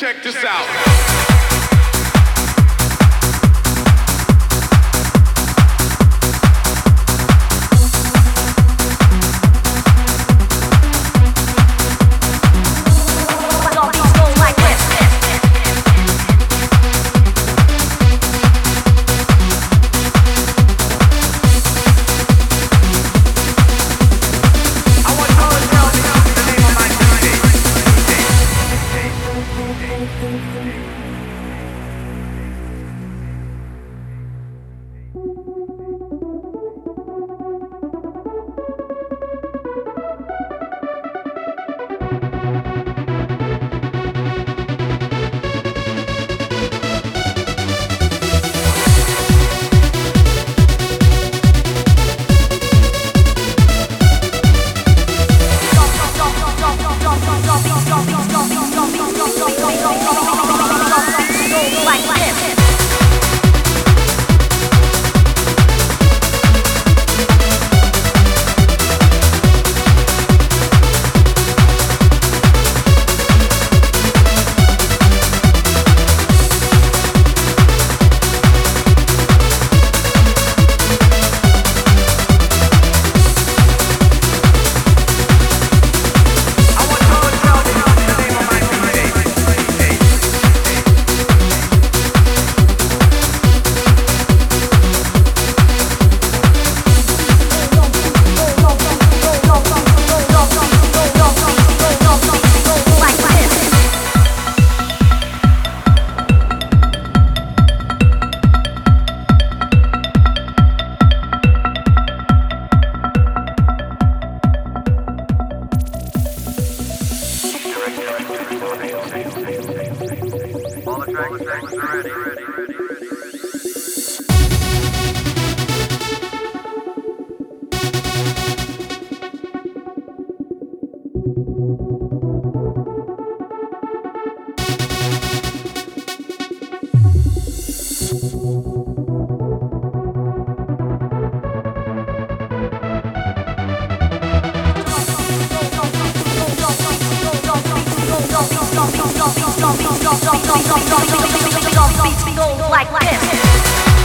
Check this out. All the dragons track ready. ready, ready, ready. Beats go like this.